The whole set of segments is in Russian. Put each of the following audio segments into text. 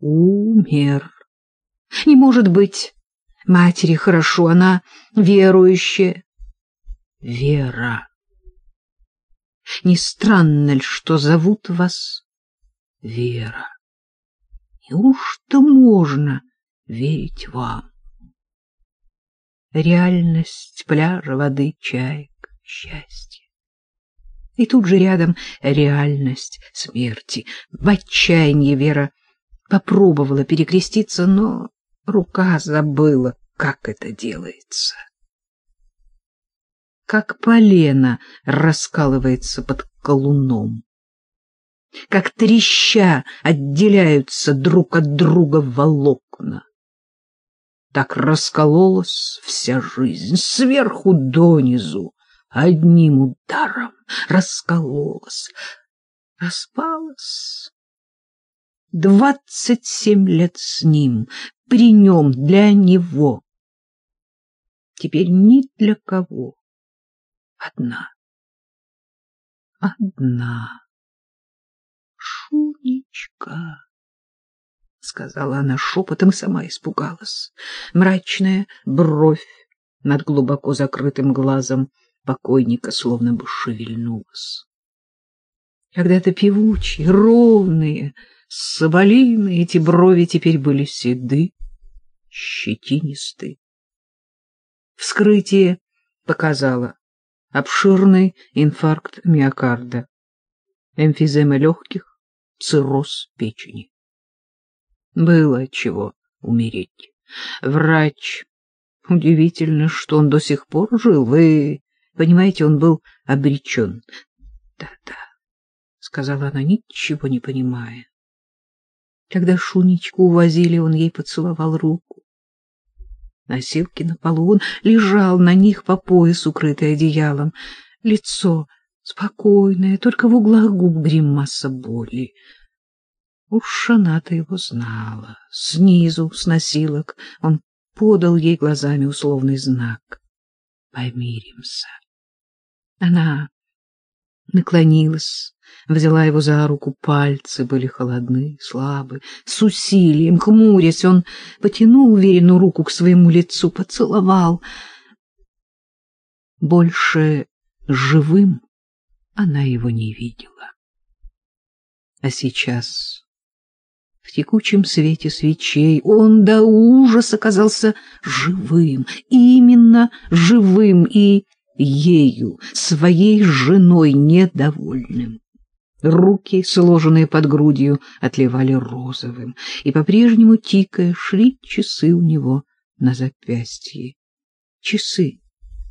умер. Не может быть. Матери хорошо, она верующая. Вера. Не странно ли, что зовут вас Вера? Неужто можно верить вам? Реальность пляжа, воды, чаек, счастье. И тут же рядом реальность смерти. В отчаянии Вера попробовала перекреститься, но рука забыла, как это делается. Как полено раскалывается под колуном, как треща отделяются друг от друга волокна. Так раскололась вся жизнь сверху донизу, одним ударом раскололась, распалась. Двадцать семь лет с ним, при нем, для него. Теперь ни для кого. Одна. Одна. Шунечка, — сказала она шепотом и сама испугалась. Мрачная бровь над глубоко закрытым глазом покойника словно бы шевельнулась. Когда-то певучие, ровные, соболиные эти брови теперь были седы, щетинисты. Вскрытие показало обширный инфаркт миокарда, эмфизема легких, цирроз печени. Было чего умереть. Врач, удивительно, что он до сих пор жил. Вы понимаете, он был обречен. Да-да, сказала она, ничего не понимая. Когда Шунечку увозили, он ей поцеловал руку. Носилки на полу, он лежал на них по пояс, укрытый одеялом. Лицо спокойное, только в углах губ гримаса боли. Уж она-то его знала. Снизу, с носилок, он подал ей глазами условный знак. Помиримся. Она наклонилась, взяла его за руку, пальцы были холодны, слабы. С усилием, хмурясь, он потянул уверенную руку к своему лицу, поцеловал. Больше живым она его не видела. А сейчас в текучем свете свечей он до ужаса казался живым, именно живым и ею, своей женой недовольным. Руки, сложенные под грудью, отливали розовым, и по-прежнему, тикая, шли часы у него на запястье. Часы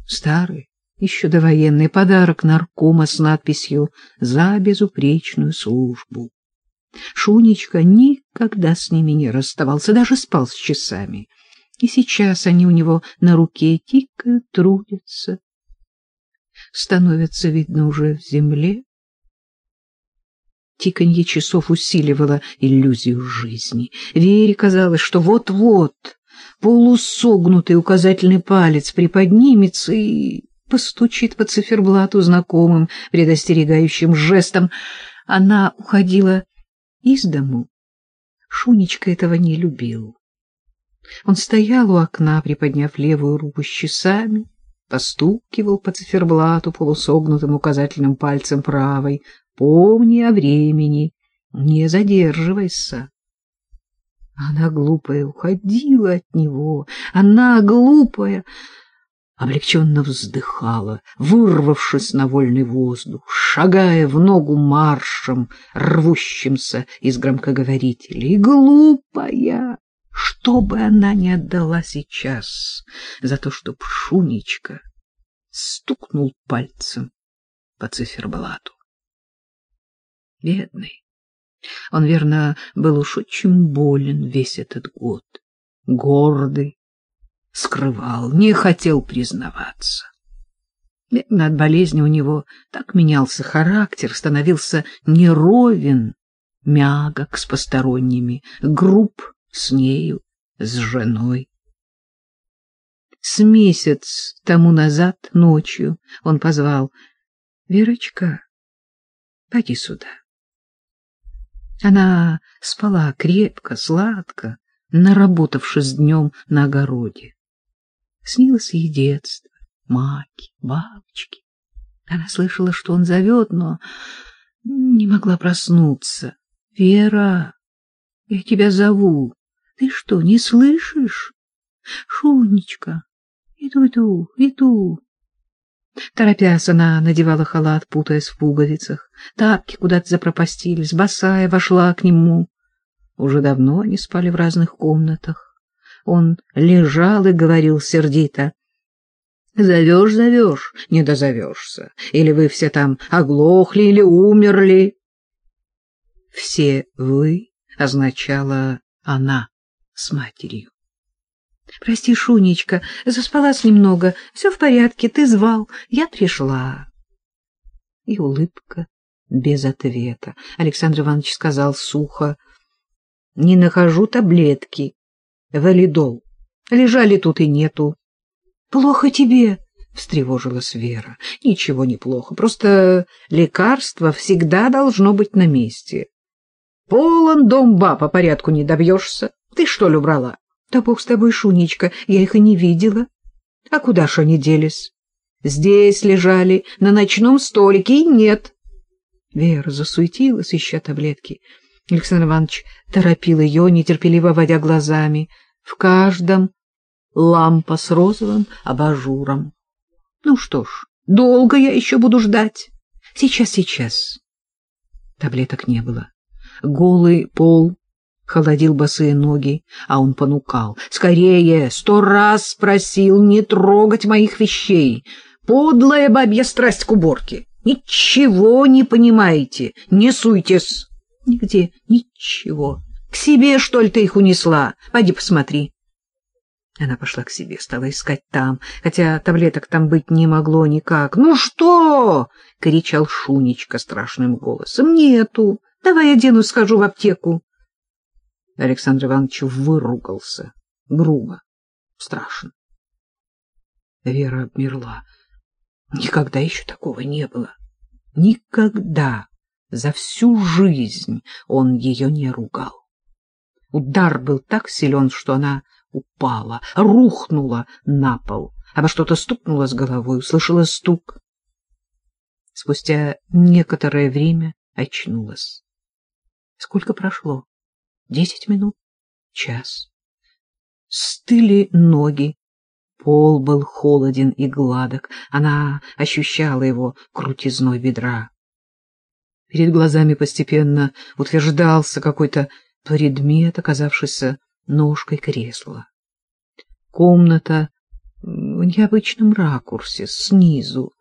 старые, еще довоенный подарок наркома с надписью «За безупречную службу». Шунечка никогда с ними не расставался, даже спал с часами. И сейчас они у него на руке тикают, трудятся, становятся, видно, уже в земле. Тиканье часов усиливало иллюзию жизни. Вере казалось, что вот-вот полусогнутый указательный палец приподнимется и постучит по циферблату знакомым предостерегающим жестом. Она уходила из дому. Шунечка этого не любил. Он стоял у окна, приподняв левую руку с часами, постукивал по циферблату полусогнутым указательным пальцем правой. Помни о времени, не задерживайся. Она глупая уходила от него, она глупая облегченно вздыхала, вырвавшись на вольный воздух, шагая в ногу маршем, рвущимся из громкоговорителей. Глупая! Что бы она ни отдала сейчас за то, чтоб Шунечка стукнул пальцем по циферблату. Бедный. Он, верно, был уж очень болен весь этот год. Гордый, скрывал, не хотел признаваться. Верно, от болезни у него так менялся характер, становился неровен, мягок с посторонними, груб с нею, с женой. С месяц тому назад ночью он позвал «Верочка, поди сюда». Она спала крепко, сладко, наработавшись днем на огороде. Снилось ей детство, маки, бабочки. Она слышала, что он зовет, но не могла проснуться. — Вера, я тебя зову. Ты что, не слышишь? Шунечка, иду, иду, иду. Торопясь, она надевала халат, путаясь в пуговицах. Тапки куда-то запропастились, босая вошла к нему. Уже давно они спали в разных комнатах. Он лежал и говорил сердито. — Зовешь, зовешь, не дозовешься. Или вы все там оглохли или умерли. Все «вы» означало «она» с матерью. — Прости, Шунечка, заспалась немного. Все в порядке, ты звал, я пришла. И улыбка без ответа. Александр Иванович сказал сухо. — Не нахожу таблетки. Валидол. Лежали тут и нету. — Плохо тебе, — встревожилась Вера. — Ничего не плохо, просто лекарство всегда должно быть на месте. Полон дом ба, по порядку не добьешься. Ты что ли убрала? Да бог с тобой, Шунечка, я их и не видела. А куда ж они делись? Здесь лежали, на ночном столике, и нет. Вера засуетилась, ища таблетки. Александр Иванович торопил ее, нетерпеливо водя глазами. В каждом лампа с розовым абажуром. Ну что ж, долго я еще буду ждать. Сейчас, сейчас. Таблеток не было. Голый пол холодил босые ноги, а он понукал. «Скорее! Сто раз спросил не трогать моих вещей! Подлая бабья страсть к уборке! Ничего не понимаете! Не суйтесь!» «Нигде ничего! К себе, что ли, ты их унесла? Пойди посмотри!» Она пошла к себе, стала искать там, хотя таблеток там быть не могло никак. «Ну что?» — кричал Шунечка страшным голосом. «Нету. Давай одену, схожу в аптеку». Александр Иванович выругался. Грубо, страшно. Вера обмерла. Никогда еще такого не было. Никогда за всю жизнь он ее не ругал. Удар был так силен, что она упала, рухнула на пол, обо что-то стукнула с головой, услышала стук. Спустя некоторое время очнулась. Сколько прошло? Десять минут? Час. Стыли ноги. Пол был холоден и гладок. Она ощущала его крутизной бедра. Перед глазами постепенно утверждался какой-то предмет, оказавшийся ножкой кресла. Комната в необычном ракурсе, снизу,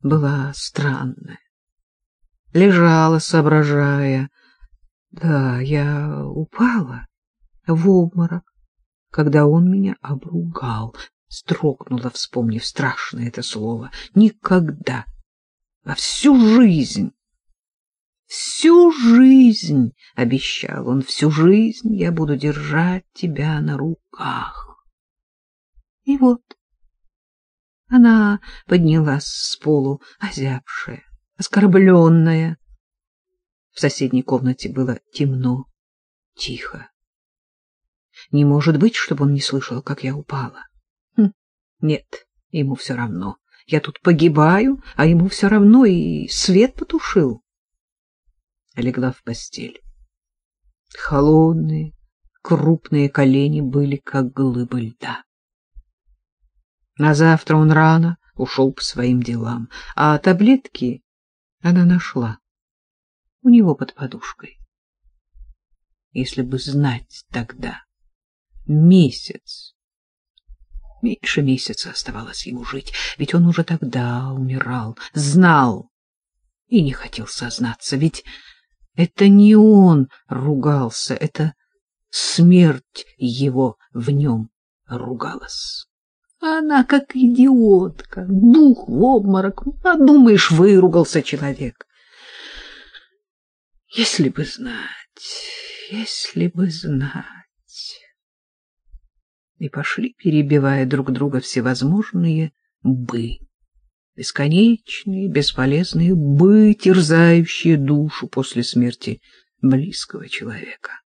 была странная. Лежала, соображая, да, я упала в обморок, когда он меня обругал. Строгнула, вспомнив страшное это слово. Никогда, во всю жизнь, всю жизнь, обещал он, всю жизнь я буду держать тебя на руках. И вот она поднялась с полу, озябшая, оскорбленная, в соседней комнате было темно, тихо. Не может быть, чтобы он не слышал, как я упала. Хм, нет, ему все равно. Я тут погибаю, а ему все равно и свет потушил. Легла в постель. Холодные, крупные колени были, как глыбы льда. На завтра он рано ушел по своим делам, а таблетки она нашла у него под подушкой. Если бы знать тогда, месяц, меньше месяца оставалось ему жить, ведь он уже тогда умирал, знал и не хотел сознаться, ведь это не он ругался, это смерть его в нем ругалась. Она как идиотка, дух в обморок, а думаешь, выругался человек. Если бы знать, если бы знать. И пошли, перебивая друг друга всевозможные «бы». Бесконечные, бесполезные «бы», терзающие душу после смерти близкого человека.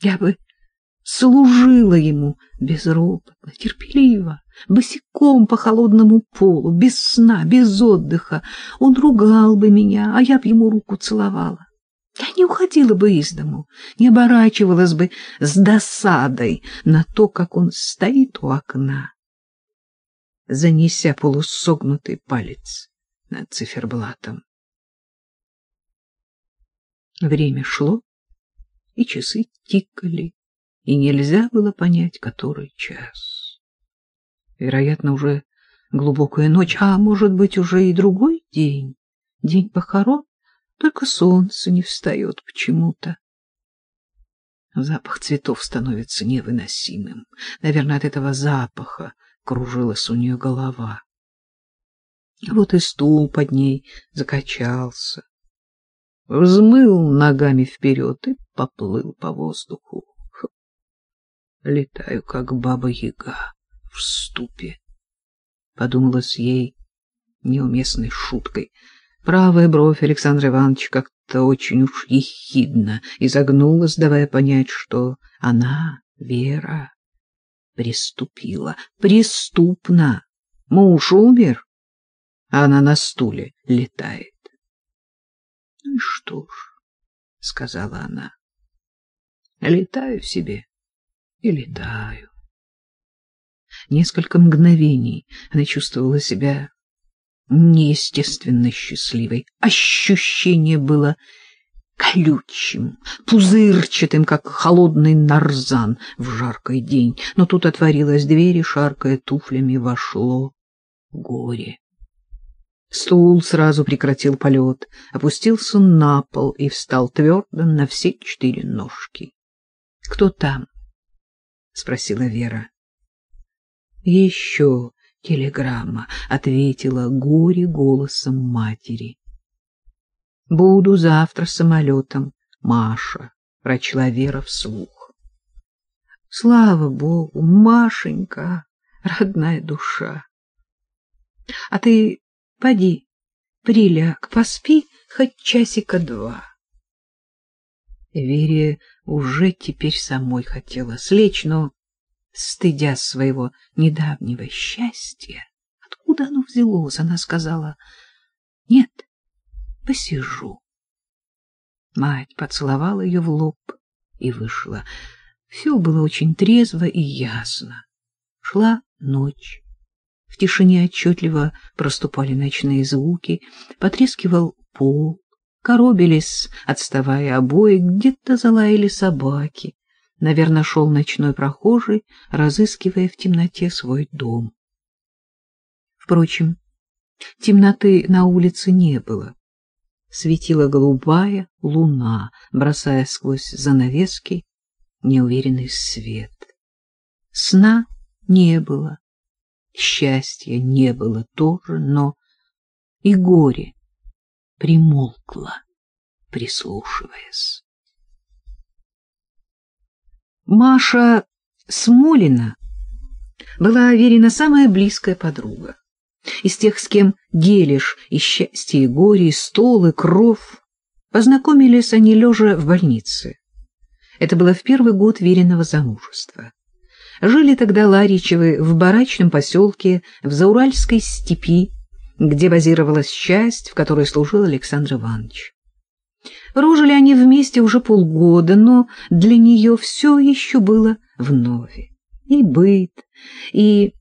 Я бы служила ему безропотно, терпеливо, босиком по холодному полу, без сна, без отдыха. Он ругал бы меня, а я б ему руку целовала. Я не уходила бы из дому, не оборачивалась бы с досадой на то, как он стоит у окна, занеся полусогнутый палец над циферблатом. Время шло, и часы тикали, и нельзя было понять, который час. Вероятно, уже глубокая ночь, а может быть, уже и другой день, день похорон, только солнце не встает почему-то. Запах цветов становится невыносимым. Наверное, от этого запаха кружилась у нее голова. Вот и стул под ней закачался, взмыл ногами вперед и поплыл по воздуху. Летаю, как баба-яга в ступе. Подумалось ей неуместной шуткой. Правая бровь Александра Ивановича как-то очень уж ехидно изогнулась, давая понять, что она, Вера, приступила. Преступно. Муж умер, а она на стуле летает. — Ну и что ж, — сказала она, — летаю себе и летаю. Несколько мгновений она чувствовала себя неестественно счастливой. Ощущение было колючим, пузырчатым, как холодный нарзан в жаркий день. Но тут отворилась дверь, и, шаркая туфлями, вошло горе. Стул сразу прекратил полет, опустился на пол и встал твердо на все четыре ножки. — Кто там? — спросила Вера. Еще телеграмма, — ответила горе голосом матери. — Буду завтра самолетом, Маша, — прочла Вера вслух. — Слава Богу, Машенька, родная душа. — А ты поди, приляг, поспи хоть часика два. Вере уже теперь самой хотела слечь, но, стыдя своего недавнего счастья, откуда оно взялось, она сказала, «Нет, посижу». Мать поцеловала ее в лоб и вышла. Все было очень трезво и ясно. Шла ночь. В тишине отчетливо проступали ночные звуки, потрескивал пол, коробились, отставая обои, где-то залаяли собаки. Наверное, шел ночной прохожий, разыскивая в темноте свой дом. Впрочем, темноты на улице не было. Светила голубая луна, бросая сквозь занавески неуверенный свет. Сна не было, счастья не было тоже, но и горе примолкла, прислушиваясь. Маша Смолина была Верина самая близкая подруга. Из тех, с кем делишь и счастье, и горе, и стол, и кров. Познакомились они лежа в больнице. Это было в первый год Вериного замужества. Жили тогда Ларичевы в барачном поселке в Зауральской степи, где базировалась часть, в которой служил Александр Иванович. Прожили они вместе уже полгода, но для нее все еще было вновь. И быт, и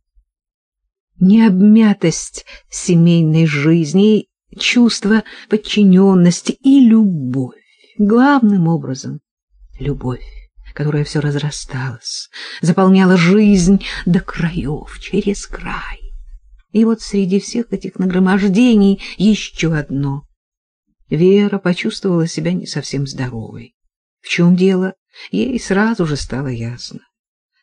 необмятость семейной жизни, и чувство подчиненности, и любовь. Главным образом — любовь которая все разрасталась, заполняла жизнь до краев, через край. И вот среди всех этих нагромождений еще одно. Вера почувствовала себя не совсем здоровой. В чем дело, ей сразу же стало ясно.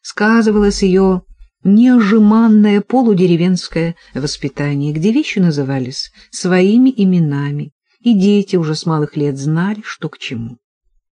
Сказывалось ее неожиманное полудеревенское воспитание, где вещи назывались своими именами, и дети уже с малых лет знали, что к чему.